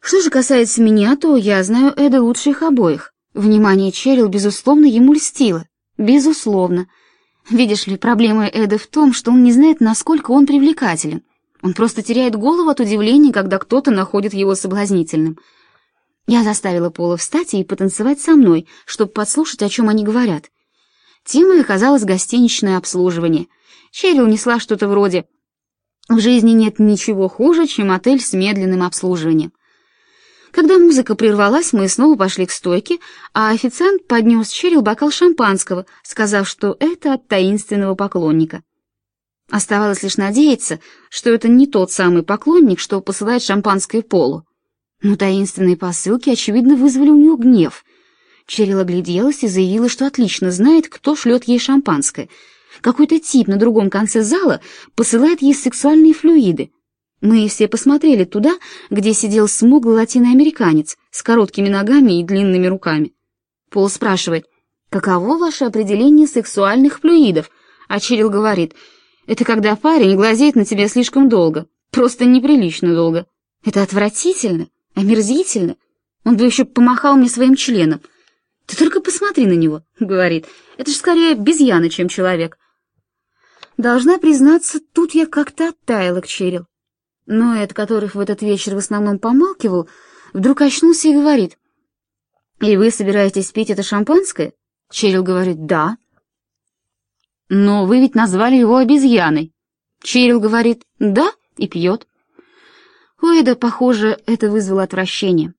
Что же касается меня, то я знаю Эда лучше их обоих. Внимание Черил, безусловно, ему льстило. Безусловно. Видишь ли, проблема Эда в том, что он не знает, насколько он привлекателен. Он просто теряет голову от удивления, когда кто-то находит его соблазнительным. Я заставила Пола встать и потанцевать со мной, чтобы подслушать, о чем они говорят. Темой оказалось гостиничное обслуживание. Черил несла что-то вроде «В жизни нет ничего хуже, чем отель с медленным обслуживанием». Когда музыка прервалась, мы снова пошли к стойке, а официант поднес Черил бокал шампанского, сказав, что это от таинственного поклонника. Оставалось лишь надеяться, что это не тот самый поклонник, что посылает шампанское Полу. Но таинственные посылки, очевидно, вызвали у нее гнев. Черил огляделась и заявила, что отлично знает, кто шлет ей шампанское. Какой-то тип на другом конце зала посылает ей сексуальные флюиды. Мы все посмотрели туда, где сидел смуглый латиноамериканец с короткими ногами и длинными руками. Пол спрашивает, каково ваше определение сексуальных флюидов? А Черил говорит, это когда парень глазеет на тебя слишком долго, просто неприлично долго. Это отвратительно, омерзительно. Он бы еще помахал мне своим членом. Ты только посмотри на него, говорит. Это же скорее обезьяна, чем человек. Должна признаться, тут я как-то оттаяла к Черил. Но Эд, которых в этот вечер в основном помалкивал, вдруг очнулся и говорит. «И вы собираетесь пить это шампанское?» Черил говорит «Да». «Но вы ведь назвали его обезьяной». Черил говорит «Да» и пьет. У Эда, похоже, это вызвало отвращение.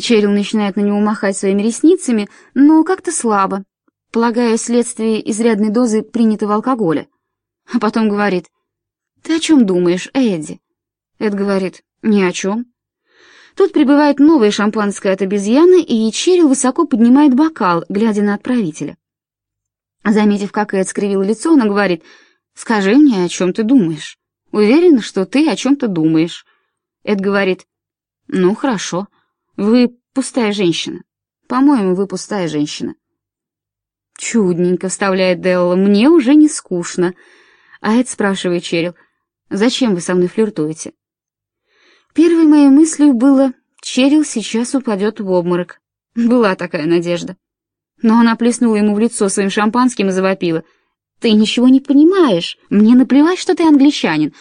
Черил начинает на него махать своими ресницами, но как-то слабо, полагая следствие изрядной дозы принятого алкоголя. А потом говорит «Ты о чем думаешь, Эдди?» Эд говорит, ни о чем. Тут прибывает новое шампанское от обезьяны, и Черил высоко поднимает бокал, глядя на отправителя. Заметив, как Эд скривил лицо, она говорит, «Скажи мне, о чем ты думаешь? Уверена, что ты о чем-то думаешь». Эд говорит, «Ну, хорошо. Вы пустая женщина. По-моему, вы пустая женщина». «Чудненько», — вставляет Делла, — «мне уже не скучно». А Эд спрашивает Черил, «Зачем вы со мной флиртуете?» Первой моей мыслью было, Черил сейчас упадет в обморок. Была такая надежда. Но она плеснула ему в лицо своим шампанским и завопила. «Ты ничего не понимаешь. Мне наплевать, что ты англичанин.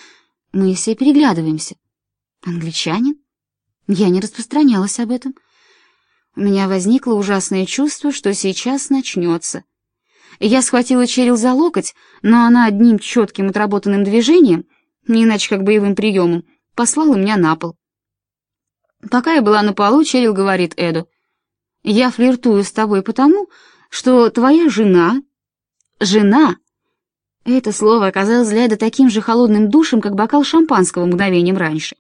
Мы все переглядываемся». «Англичанин?» Я не распространялась об этом. У меня возникло ужасное чувство, что сейчас начнется. Я схватила Черил за локоть, но она одним четким отработанным движением, не иначе как боевым приемом, послала меня на пол. Пока я была на полу, Черил говорит Эду, «Я флиртую с тобой потому, что твоя жена...» «Жена!» Это слово оказалось для Эда таким же холодным душем, как бокал шампанского мгновением раньше.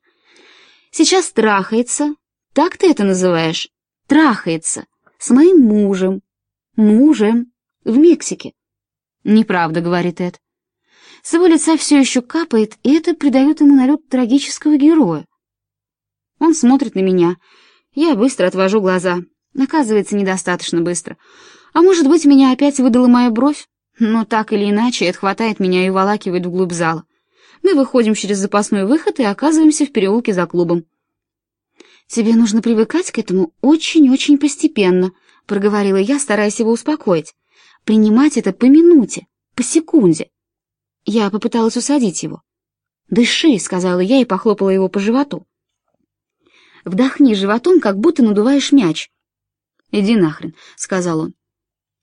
«Сейчас трахается, так ты это называешь? Трахается, с моим мужем, мужем, в Мексике». «Неправда», — говорит Эд. С его лица все еще капает, и это придает ему налет трагического героя. Он смотрит на меня. Я быстро отвожу глаза. Оказывается, недостаточно быстро. А может быть, меня опять выдала моя бровь? Но так или иначе, это хватает меня и волакивает вглубь зала. Мы выходим через запасной выход и оказываемся в переулке за клубом. «Тебе нужно привыкать к этому очень-очень постепенно», — проговорила я, стараясь его успокоить. «Принимать это по минуте, по секунде. Я попыталась усадить его. «Дыши», — сказала я и похлопала его по животу. «Вдохни животом, как будто надуваешь мяч». «Иди нахрен», — сказал он.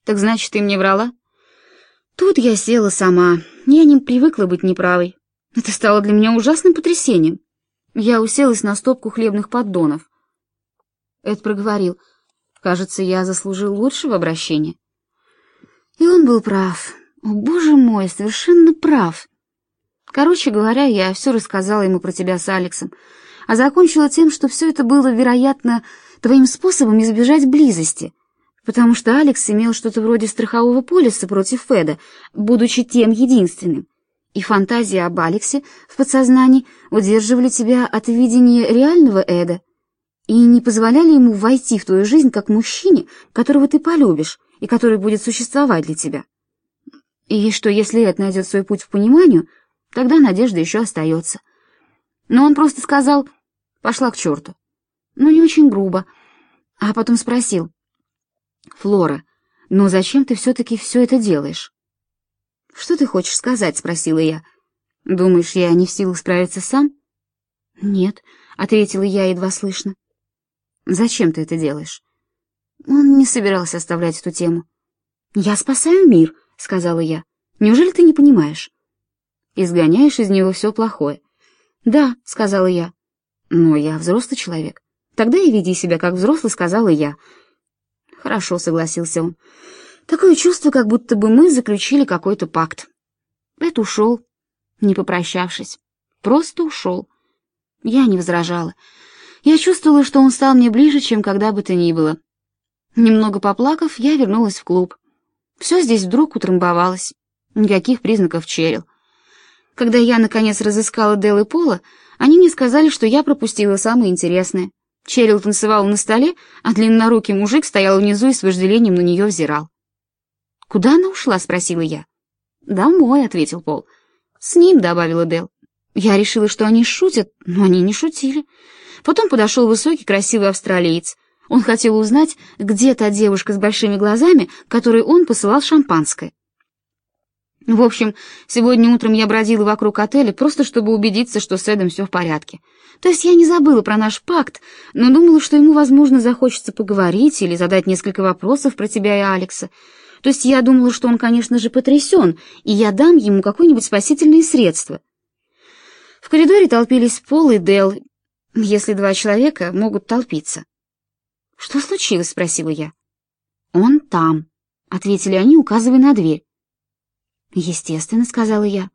«Так значит, ты мне врала?» Тут я села сама. Я не привыкла быть неправой. Это стало для меня ужасным потрясением. Я уселась на стопку хлебных поддонов. Эд проговорил. «Кажется, я заслужил лучшего обращения». И он был прав. О, боже мой, совершенно прав. Короче говоря, я все рассказала ему про тебя с Алексом, а закончила тем, что все это было, вероятно, твоим способом избежать близости, потому что Алекс имел что-то вроде страхового полиса против Феда, будучи тем единственным. И фантазии об Алексе в подсознании удерживали тебя от видения реального Эда и не позволяли ему войти в твою жизнь как мужчине, которого ты полюбишь и который будет существовать для тебя. И что если Эд найдет свой путь в пониманию, тогда надежда еще остается. Но он просто сказал «пошла к черту». но не очень грубо, а потом спросил. «Флора, но зачем ты все-таки все это делаешь?» «Что ты хочешь сказать?» — спросила я. «Думаешь, я не в силах справиться сам?» «Нет», — ответила я едва слышно. «Зачем ты это делаешь?» Он не собирался оставлять эту тему. «Я спасаю мир», — сказала я. «Неужели ты не понимаешь?» «Изгоняешь из него все плохое». «Да», — сказала я. «Но я взрослый человек. Тогда и веди себя как взрослый», — сказала я. «Хорошо», — согласился он. «Такое чувство, как будто бы мы заключили какой-то пакт». Эд ушел, не попрощавшись. Просто ушел. Я не возражала. Я чувствовала, что он стал мне ближе, чем когда бы то ни было. Немного поплакав, я вернулась в клуб. Все здесь вдруг утрамбовалось. Никаких признаков черил. Когда я, наконец, разыскала Дел и Пола, они мне сказали, что я пропустила самое интересное. Черил танцевал на столе, а длиннорукий мужик стоял внизу и с вожделением на нее взирал. «Куда она ушла?» — спросила я. «Домой», — ответил Пол. «С ним», — добавила Дел. Я решила, что они шутят, но они не шутили. Потом подошел высокий, красивый австралиец. Он хотел узнать, где та девушка с большими глазами, которой он посылал шампанское. В общем, сегодня утром я бродила вокруг отеля, просто чтобы убедиться, что с Эдом все в порядке. То есть я не забыла про наш пакт, но думала, что ему, возможно, захочется поговорить или задать несколько вопросов про тебя и Алекса. То есть я думала, что он, конечно же, потрясен, и я дам ему какое-нибудь спасительное средство. В коридоре толпились Пол и Дел, если два человека могут толпиться. «Что случилось?» — спросила я. «Он там», — ответили они, указывая на дверь. «Естественно», — сказала я.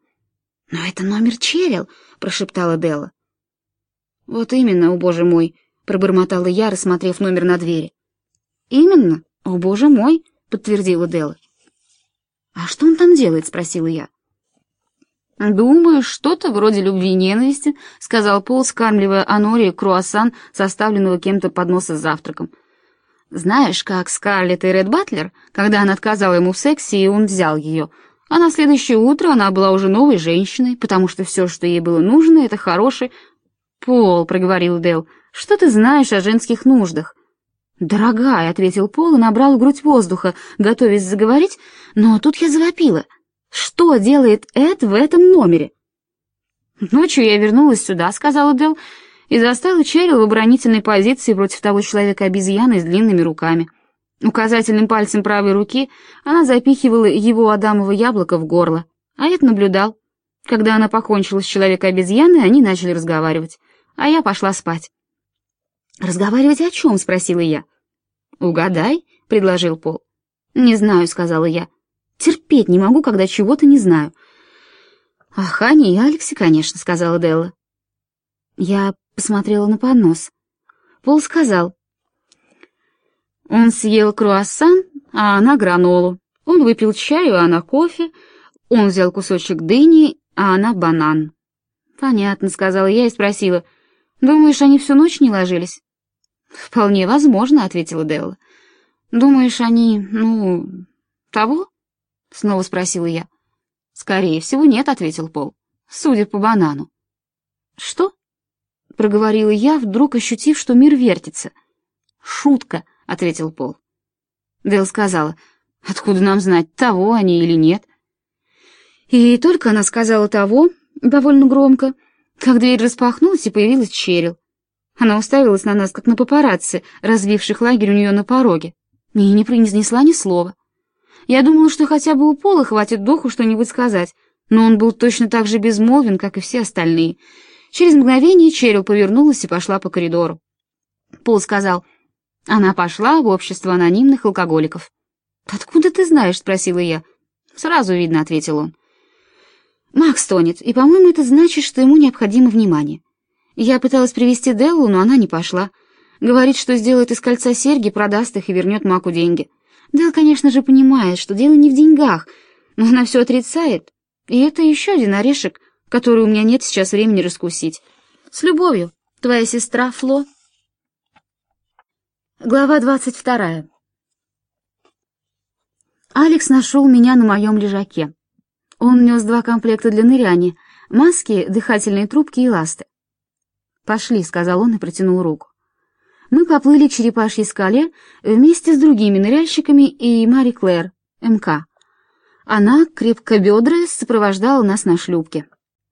«Но это номер Черил», — прошептала Делла. «Вот именно, о боже мой», — пробормотала я, рассмотрев номер на двери. «Именно, о боже мой», — подтвердила Делла. «А что он там делает?» — спросила я. «Думаю, что-то вроде любви и ненависти», — сказал Пол, скармливая Анории круассан, составленного кем-то подноса с завтраком. «Знаешь, как Скарлетт и Ред Батлер, когда она отказала ему в сексе, и он взял ее, а на следующее утро она была уже новой женщиной, потому что все, что ей было нужно, это хороший...» «Пол», — проговорил Дэл, — «что ты знаешь о женских нуждах?» «Дорогая», — ответил Пол и набрал грудь воздуха, готовясь заговорить, но тут я завопила — что делает Эд в этом номере? Ночью я вернулась сюда, сказала Дел, и застала Черил в оборонительной позиции против того человека-обезьяны с длинными руками. Указательным пальцем правой руки она запихивала его адамово яблоко в горло, а Эд наблюдал. Когда она покончила с человеком-обезьяной, они начали разговаривать, а я пошла спать. «Разговаривать о чем?» — спросила я. «Угадай», — предложил Пол. «Не знаю», — сказала я. Терпеть не могу, когда чего-то не знаю. «Ах, Аня и Алекси, конечно», — сказала Делла. Я посмотрела на поднос. Пол сказал. Он съел круассан, а она гранолу. Он выпил чаю, а она кофе. Он взял кусочек дыни, а она банан. «Понятно», — сказала я и спросила. «Думаешь, они всю ночь не ложились?» «Вполне возможно», — ответила Делла. «Думаешь, они, ну, того?» Снова спросила я. Скорее всего, нет, ответил Пол. Судя по банану. Что? проговорила я, вдруг ощутив, что мир вертится. Шутка, ответил Пол. Дэл сказала: "Откуда нам знать, того они или нет?" И только она сказала того, довольно громко, как дверь распахнулась и появилась Черил. Она уставилась на нас, как на папарацци, развивших лагерь у нее на пороге, и не произнесла ни слова. Я думала, что хотя бы у Пола хватит духу что-нибудь сказать, но он был точно так же безмолвен, как и все остальные. Через мгновение Черил повернулась и пошла по коридору. Пол сказал, она пошла в общество анонимных алкоголиков. «Откуда ты знаешь?» — спросила я. «Сразу видно», — ответил он. Макс тонет, и, по-моему, это значит, что ему необходимо внимание. Я пыталась привести Деллу, но она не пошла. Говорит, что сделает из кольца серьги, продаст их и вернет Маку деньги. Дэл, конечно же, понимает, что дело не в деньгах, но она все отрицает. И это еще один орешек, который у меня нет сейчас времени раскусить. С любовью, твоя сестра Фло. Глава двадцать вторая. Алекс нашел меня на моем лежаке. Он нес два комплекта для ныряния, маски, дыхательные трубки и ласты. «Пошли», — сказал он и протянул руку. Мы поплыли к Черепашьей скале вместе с другими ныряльщиками и Мари Клэр, МК. Она, крепко бедрая, сопровождала нас на шлюпке.